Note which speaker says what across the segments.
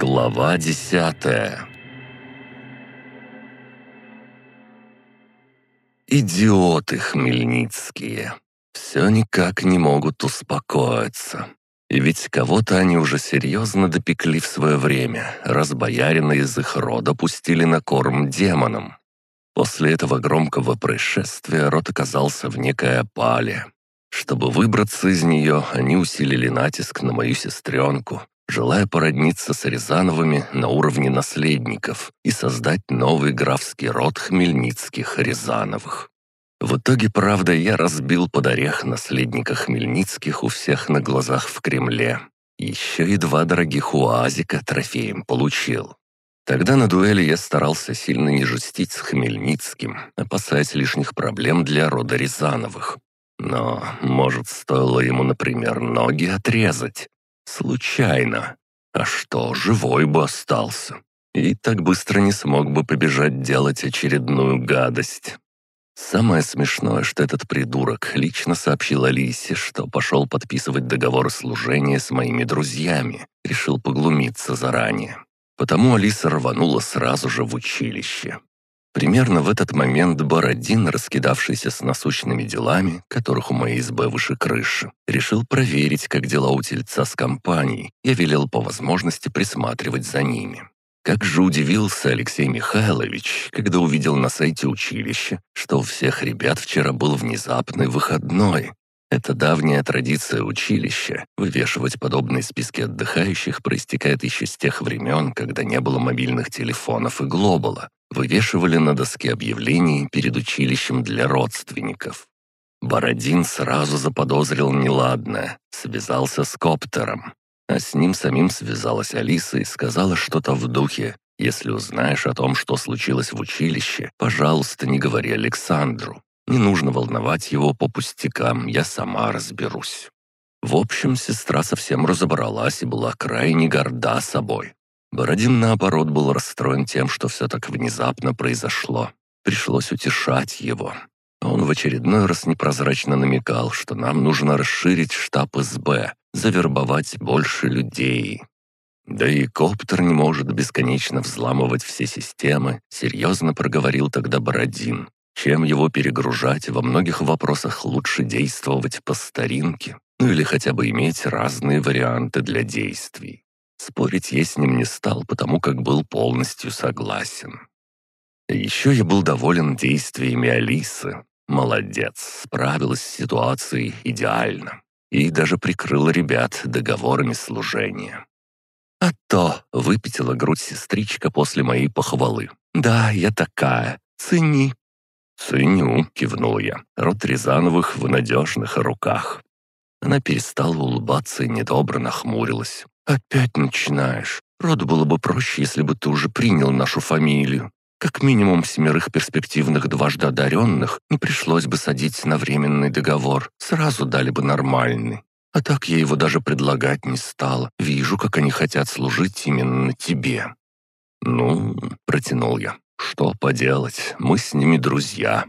Speaker 1: Глава десятая Идиоты хмельницкие. Все никак не могут успокоиться. И ведь кого-то они уже серьезно допекли в свое время, раз боярина из их рода пустили на корм демонам. После этого громкого происшествия род оказался в некой опале. Чтобы выбраться из нее, они усилили натиск на мою сестренку, желая породниться с Рязановыми на уровне наследников и создать новый графский род Хмельницких-Рязановых. В итоге, правда, я разбил под орех наследника Хмельницких у всех на глазах в Кремле. Еще и два дорогих уазика трофеем получил. Тогда на дуэли я старался сильно не жестить с Хмельницким, опасаясь лишних проблем для рода Рязановых. Но, может, стоило ему, например, ноги отрезать? Случайно. А что, живой бы остался. И так быстро не смог бы побежать делать очередную гадость. Самое смешное, что этот придурок лично сообщил Алисе, что пошел подписывать договор служения с моими друзьями, решил поглумиться заранее. Потому Алиса рванула сразу же в училище. Примерно в этот момент Бородин, раскидавшийся с насущными делами, которых у моей избы выше крыши, решил проверить, как дела у тельца с компанией, и велел по возможности присматривать за ними. Как же удивился Алексей Михайлович, когда увидел на сайте училища, что у всех ребят вчера был внезапный выходной. Это давняя традиция училища. Вывешивать подобные списки отдыхающих проистекает еще с тех времен, когда не было мобильных телефонов и глобала, вывешивали на доске объявлений перед училищем для родственников. Бородин сразу заподозрил неладное, связался с коптером. А с ним самим связалась Алиса и сказала что-то в духе «Если узнаешь о том, что случилось в училище, пожалуйста, не говори Александру. Не нужно волновать его по пустякам, я сама разберусь». В общем, сестра совсем разобралась и была крайне горда собой. Бородин, наоборот, был расстроен тем, что все так внезапно произошло. Пришлось утешать его. Он в очередной раз непрозрачно намекал, что нам нужно расширить штаб СБ, завербовать больше людей. Да и коптер не может бесконечно взламывать все системы, серьезно проговорил тогда Бородин. Чем его перегружать, во многих вопросах лучше действовать по старинке, ну или хотя бы иметь разные варианты для действий. Спорить я с ним не стал, потому как был полностью согласен. Еще я был доволен действиями Алисы. Молодец, справилась с ситуацией идеально. И даже прикрыла ребят договорами служения. А то выпятила грудь сестричка после моей похвалы. «Да, я такая. Цени». «Ценю», — кивнул я. «Род Рязановых в надежных руках». Она перестала улыбаться и недобро нахмурилась. «Опять начинаешь. Роду было бы проще, если бы ты уже принял нашу фамилию. Как минимум семерых перспективных дважды одаренных не пришлось бы садить на временный договор. Сразу дали бы нормальный. А так я его даже предлагать не стала. Вижу, как они хотят служить именно тебе». «Ну», — протянул я, — «что поделать, мы с ними друзья».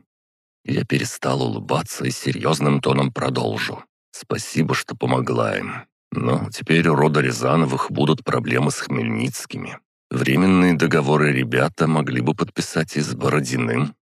Speaker 1: Я перестал улыбаться и серьезным тоном продолжу. «Спасибо, что помогла им. Но теперь у рода Рязановых будут проблемы с Хмельницкими. Временные договоры ребята могли бы подписать и с Бородиным.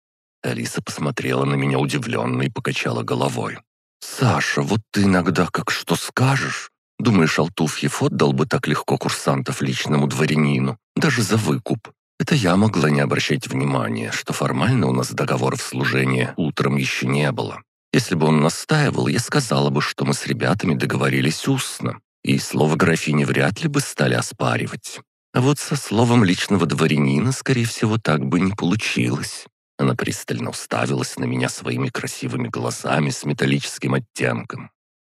Speaker 1: Алиса посмотрела на меня удивленно и покачала головой. «Саша, вот ты иногда как что скажешь. Думаешь, Алтуфьев отдал бы так легко курсантов личному дворянину, даже за выкуп? Это я могла не обращать внимания, что формально у нас договоров служения утром еще не было. Если бы он настаивал, я сказала бы, что мы с ребятами договорились устно, и слово графини вряд ли бы стали оспаривать. А вот со словом личного дворянина, скорее всего, так бы не получилось. Она пристально уставилась на меня своими красивыми глазами с металлическим оттенком.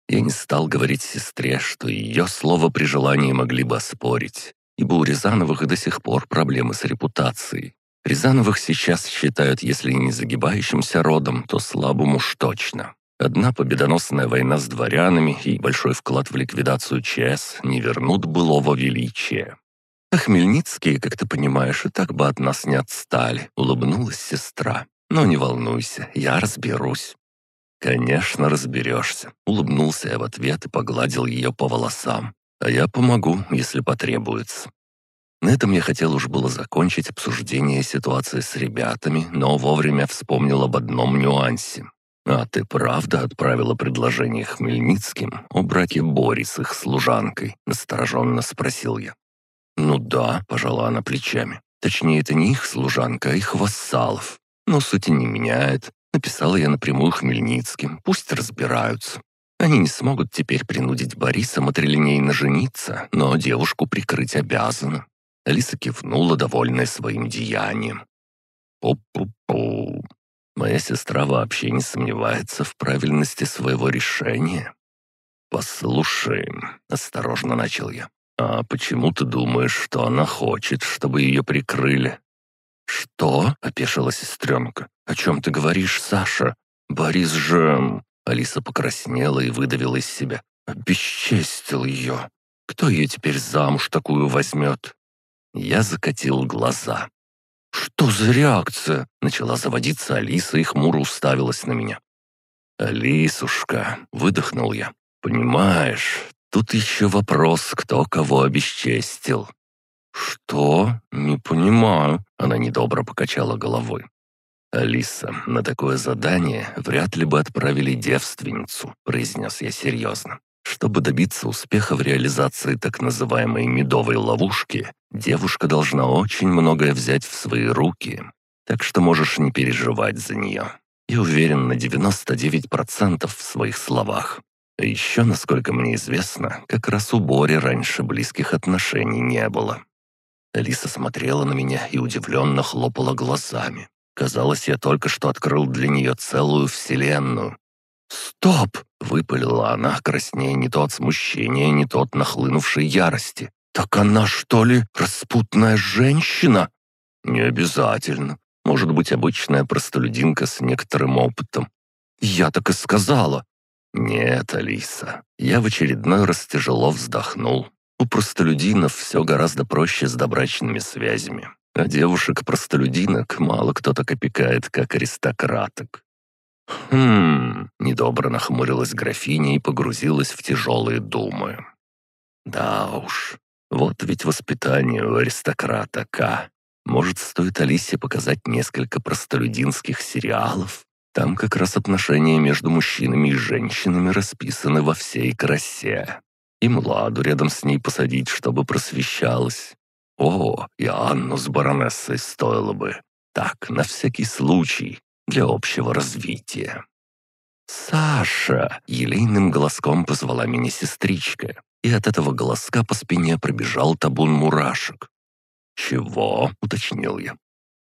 Speaker 1: Я не стал говорить сестре, что ее слово при желании могли бы оспорить, ибо у Рязановых до сих пор проблемы с репутацией. Рязановых сейчас считают, если не загибающимся родом, то слабым уж точно. Одна победоносная война с дворянами и большой вклад в ликвидацию ЧС не вернут былого величия. «А Хмельницкие, как ты понимаешь, и так бы от нас не отстали», — улыбнулась сестра. «Но не волнуйся, я разберусь». «Конечно, разберешься», — улыбнулся я в ответ и погладил ее по волосам. «А я помогу, если потребуется». На этом я хотел уж было закончить обсуждение ситуации с ребятами, но вовремя вспомнил об одном нюансе. «А ты правда отправила предложение Хмельницким о браке Бори с их служанкой?» — настороженно спросил я. «Ну да», — пожала она плечами. «Точнее, это не их служанка, а их вассалов. Но сути не меняет. Написала я напрямую Хмельницким, пусть разбираются. Они не смогут теперь принудить Бориса матрилинейно жениться, но девушку прикрыть обязаны. Алиса кивнула, довольная своим деянием. «Пу-пу-пу. Моя сестра вообще не сомневается в правильности своего решения». «Послушай», — осторожно начал я, «а почему ты думаешь, что она хочет, чтобы ее прикрыли?» «Что?» — опешила сестренка. «О чем ты говоришь, Саша? Борис же...» Алиса покраснела и выдавила из себя. «Обесчестил ее. Кто ее теперь замуж такую возьмет?» Я закатил глаза. «Что за реакция?» — начала заводиться Алиса и хмуро уставилась на меня. «Алисушка», — выдохнул я, — «понимаешь, тут еще вопрос, кто кого обесчестил». «Что? Не понимаю», — она недобро покачала головой. «Алиса, на такое задание вряд ли бы отправили девственницу», — произнес я серьезно. Чтобы добиться успеха в реализации так называемой «медовой ловушки», девушка должна очень многое взять в свои руки. Так что можешь не переживать за нее. И уверен на 99% в своих словах. А еще, насколько мне известно, как раз у Бори раньше близких отношений не было. Алиса смотрела на меня и удивленно хлопала глазами. Казалось, я только что открыл для нее целую вселенную, «Стоп!» — выпалила она, краснея не то от смущения, не то от нахлынувшей ярости. «Так она, что ли, распутная женщина?» «Не обязательно. Может быть, обычная простолюдинка с некоторым опытом». «Я так и сказала». «Нет, Алиса». Я в очередной раз тяжело вздохнул. У простолюдинов все гораздо проще с добрачными связями. А девушек-простолюдинок мало кто так опекает, как аристократок. «Хм...» — недобро нахмурилась графиня и погрузилась в тяжелые думы. «Да уж, вот ведь воспитание у аристократа К. Может, стоит Алисе показать несколько простолюдинских сериалов? Там как раз отношения между мужчинами и женщинами расписаны во всей красе. И Младу рядом с ней посадить, чтобы просвещалась. О, и Анну с баронессой стоило бы. Так, на всякий случай, для общего развития. «Саша!» — елейным голоском позвала меня сестричка, и от этого голоска по спине пробежал табун мурашек. «Чего?» — уточнил я.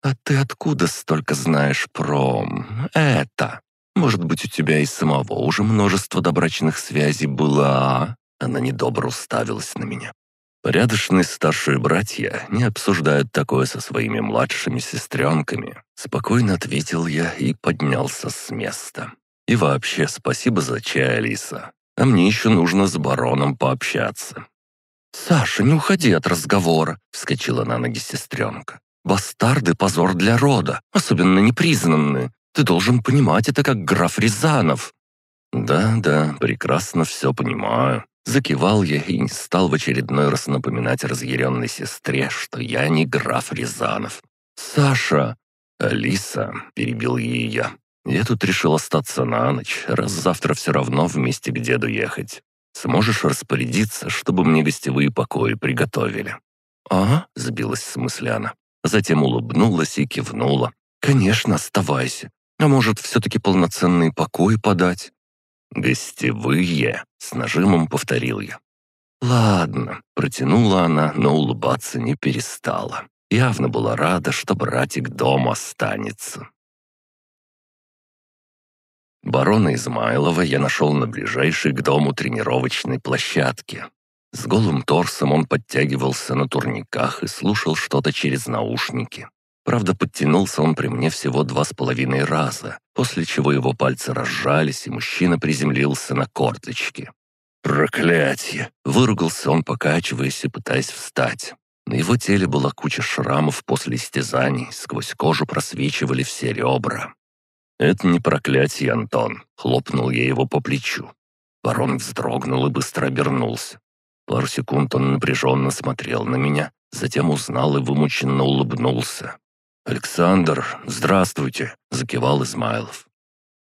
Speaker 1: «А ты откуда столько знаешь про... это? Может быть, у тебя и самого уже множество добрачных связей было, а?» Она недобро уставилась на меня. Порядочные старшие братья не обсуждают такое со своими младшими сестренками. Спокойно ответил я и поднялся с места. И вообще, спасибо за чай, Алиса. А мне еще нужно с бароном пообщаться. «Саша, не уходи от разговора», — вскочила на ноги сестренка. «Бастарды — позор для рода, особенно непризнанные. Ты должен понимать это как граф Рязанов». «Да-да, прекрасно все понимаю», Закивал я и не стал в очередной раз напоминать разъяренной сестре, что я не граф Рязанов. «Саша!» «Алиса!» — перебил ей я. «Я тут решил остаться на ночь, раз завтра все равно вместе к деду ехать. Сможешь распорядиться, чтобы мне гостевые покои приготовили?» «А?» — сбилась с мысли она. Затем улыбнулась и кивнула. «Конечно, оставайся. А может, все-таки полноценные покои подать?» «Гостевые», — с нажимом повторил я. «Ладно», — протянула она, но улыбаться не перестала. Явно была рада, что братик дома останется. Барона Измайлова я нашел на ближайшей к дому тренировочной площадке. С голым торсом он подтягивался на турниках и слушал что-то через наушники. Правда, подтянулся он при мне всего два с половиной раза, после чего его пальцы разжались, и мужчина приземлился на корточки. «Проклятье!» — выругался он, покачиваясь и пытаясь встать. На его теле была куча шрамов после истязаний, сквозь кожу просвечивали все ребра. «Это не проклятие, Антон», — хлопнул я его по плечу. Барон вздрогнул и быстро обернулся. Пару секунд он напряженно смотрел на меня, затем узнал и вымученно улыбнулся. «Александр, здравствуйте!» — закивал Измайлов.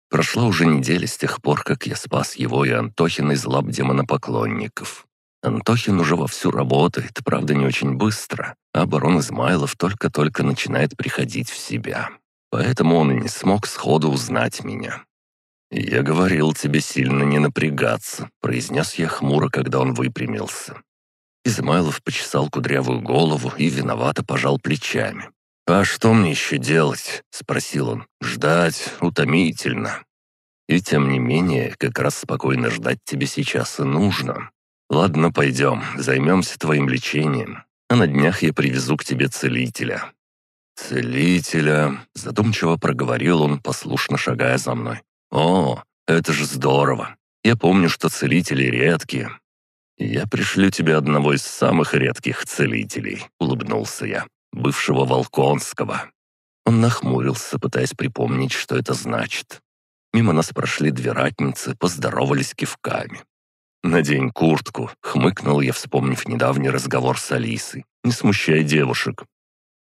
Speaker 1: Прошла уже неделя с тех пор, как я спас его и Антохина из лап демонопоклонников. Антохин уже вовсю работает, правда, не очень быстро, а барон Измайлов только-только начинает приходить в себя. Поэтому он и не смог сходу узнать меня. «Я говорил тебе сильно не напрягаться», — произнес я хмуро, когда он выпрямился. Измайлов почесал кудрявую голову и виновато пожал плечами. «А что мне еще делать?» — спросил он. «Ждать утомительно. И тем не менее, как раз спокойно ждать тебе сейчас и нужно. Ладно, пойдем, займемся твоим лечением, а на днях я привезу к тебе целителя». «Целителя», — задумчиво проговорил он, послушно шагая за мной. «О, это же здорово! Я помню, что целители редкие». «Я пришлю тебе одного из самых редких целителей», — улыбнулся я, бывшего Волконского. Он нахмурился, пытаясь припомнить, что это значит. Мимо нас прошли две ратницы, поздоровались кивками. «Надень куртку», — хмыкнул я, вспомнив недавний разговор с Алисой. «Не смущай девушек».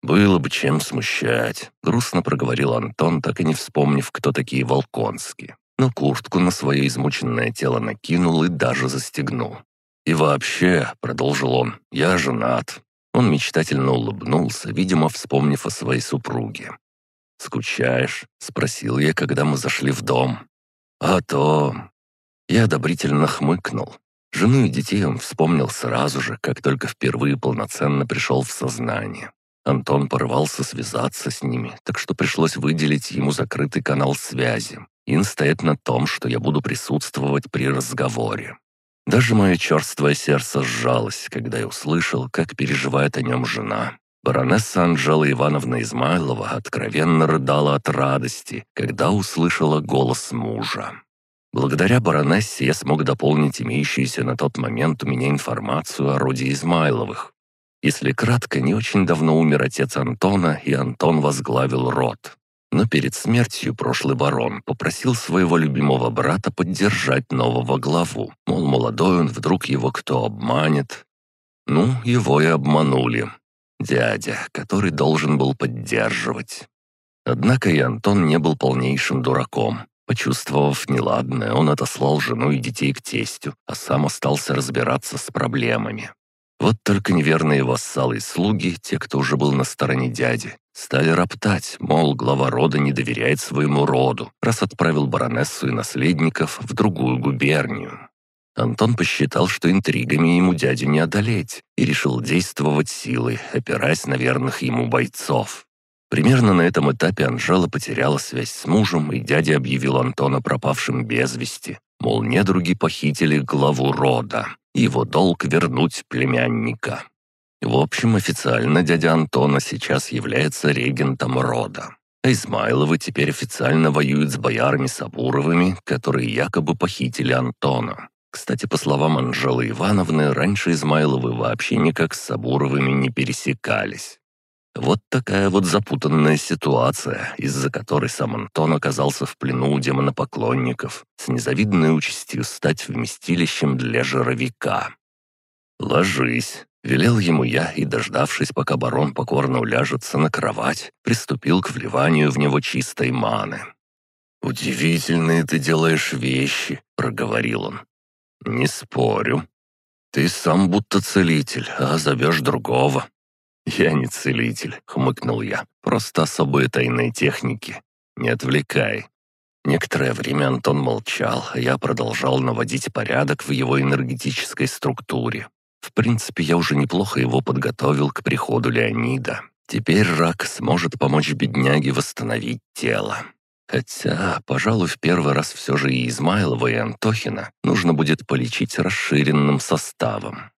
Speaker 1: «Было бы чем смущать», — грустно проговорил Антон, так и не вспомнив, кто такие Волконские. Но куртку на свое измученное тело накинул и даже застегнул. «И вообще», — продолжил он, — «я женат». Он мечтательно улыбнулся, видимо, вспомнив о своей супруге. «Скучаешь?» — спросил я, когда мы зашли в дом. «А то...» Я одобрительно хмыкнул. Жену и детей он вспомнил сразу же, как только впервые полноценно пришел в сознание. Антон порвался связаться с ними, так что пришлось выделить ему закрытый канал связи и настоять на том, что я буду присутствовать при разговоре. Даже мое черствое сердце сжалось, когда я услышал, как переживает о нем жена. Баронесса Анжела Ивановна Измайлова откровенно рыдала от радости, когда услышала голос мужа. Благодаря баронессе я смог дополнить имеющуюся на тот момент у меня информацию о роде Измайловых, если кратко, не очень давно умер отец Антона, и Антон возглавил род. Но перед смертью прошлый барон попросил своего любимого брата поддержать нового главу. Мол, молодой он, вдруг его кто обманет. Ну, его и обманули. Дядя, который должен был поддерживать. Однако и Антон не был полнейшим дураком. Почувствовав неладное, он отослал жену и детей к тестю, а сам остался разбираться с проблемами. Вот только неверные вассалы и слуги, те, кто уже был на стороне дяди, стали роптать, мол, глава рода не доверяет своему роду, раз отправил баронессу и наследников в другую губернию. Антон посчитал, что интригами ему дядю не одолеть, и решил действовать силой, опираясь на верных ему бойцов. Примерно на этом этапе Анжела потеряла связь с мужем, и дядя объявил Антона пропавшим без вести, мол, недруги похитили главу рода его долг вернуть племянника. В общем, официально дядя Антона сейчас является регентом рода. А Измайловы теперь официально воюют с боярами Сабуровыми, которые якобы похитили Антона. Кстати, по словам Анжелы Ивановны, раньше Измайловы вообще никак с Сабуровыми не пересекались. Вот такая вот запутанная ситуация, из-за которой сам Антон оказался в плену у демонопоклонников, с незавидной участью стать вместилищем для жировика. «Ложись», — велел ему я и, дождавшись, пока барон покорно уляжется на кровать, приступил к вливанию в него чистой маны. «Удивительные ты делаешь вещи», — проговорил он. «Не спорю. Ты сам будто целитель, а зовешь другого. «Я не целитель», — хмыкнул я. «Просто особые тайные техники. Не отвлекай». Некоторое время Антон молчал, а я продолжал наводить порядок в его энергетической структуре. В принципе, я уже неплохо его подготовил к приходу Леонида. Теперь рак сможет помочь бедняге восстановить тело. Хотя, пожалуй, в первый раз все же и Измайлова, и Антохина нужно будет полечить расширенным составом.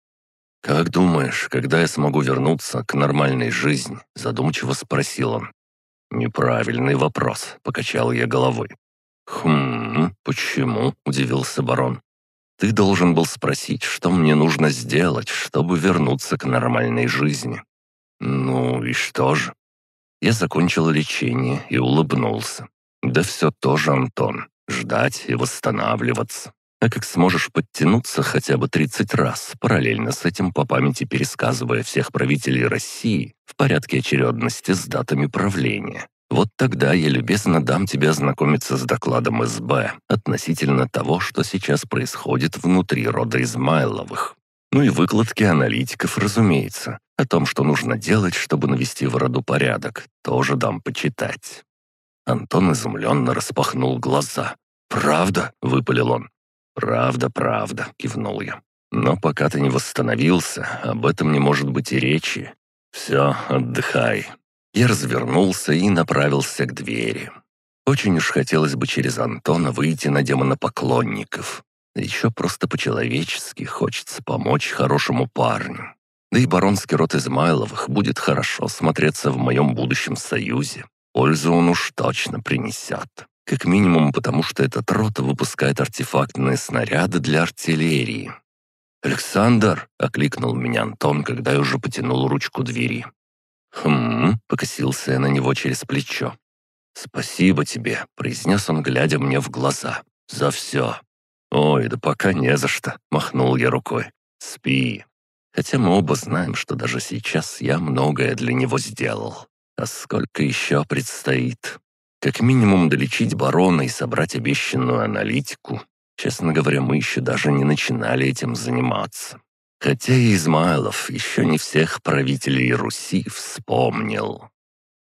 Speaker 1: «Как думаешь, когда я смогу вернуться к нормальной жизни?» – задумчиво спросил он. «Неправильный вопрос», – покачал я головой. «Хм, почему?» – удивился барон. «Ты должен был спросить, что мне нужно сделать, чтобы вернуться к нормальной жизни». «Ну и что же?» Я закончил лечение и улыбнулся. «Да все тоже, Антон. Ждать и восстанавливаться. А как сможешь подтянуться хотя бы 30 раз, параллельно с этим по памяти пересказывая всех правителей России в порядке очередности с датами правления, вот тогда я любезно дам тебе ознакомиться с докладом СБ относительно того, что сейчас происходит внутри рода Измайловых. Ну и выкладки аналитиков, разумеется, о том, что нужно делать, чтобы навести в роду порядок, тоже дам почитать». Антон изумленно распахнул глаза. «Правда?» — выпалил он. «Правда, правда», — кивнул я. «Но пока ты не восстановился, об этом не может быть и речи. Все, отдыхай». Я развернулся и направился к двери. Очень уж хотелось бы через Антона выйти на демонопоклонников. Еще просто по-человечески хочется помочь хорошему парню. Да и баронский род Измайловых будет хорошо смотреться в моем будущем союзе. Пользу он уж точно принесет. Как минимум потому, что этот рот выпускает артефактные снаряды для артиллерии. «Александр!» — окликнул меня Антон, когда я уже потянул ручку двери. «Хм...» — покосился я на него через плечо. «Спасибо тебе», — произнес он, глядя мне в глаза. «За все». «Ой, да пока не за что», — махнул я рукой. «Спи». Хотя мы оба знаем, что даже сейчас я многое для него сделал. А сколько еще предстоит? Как минимум долечить барона и собрать обещанную аналитику. Честно говоря, мы еще даже не начинали этим заниматься. Хотя и Измайлов еще не всех правителей Руси вспомнил.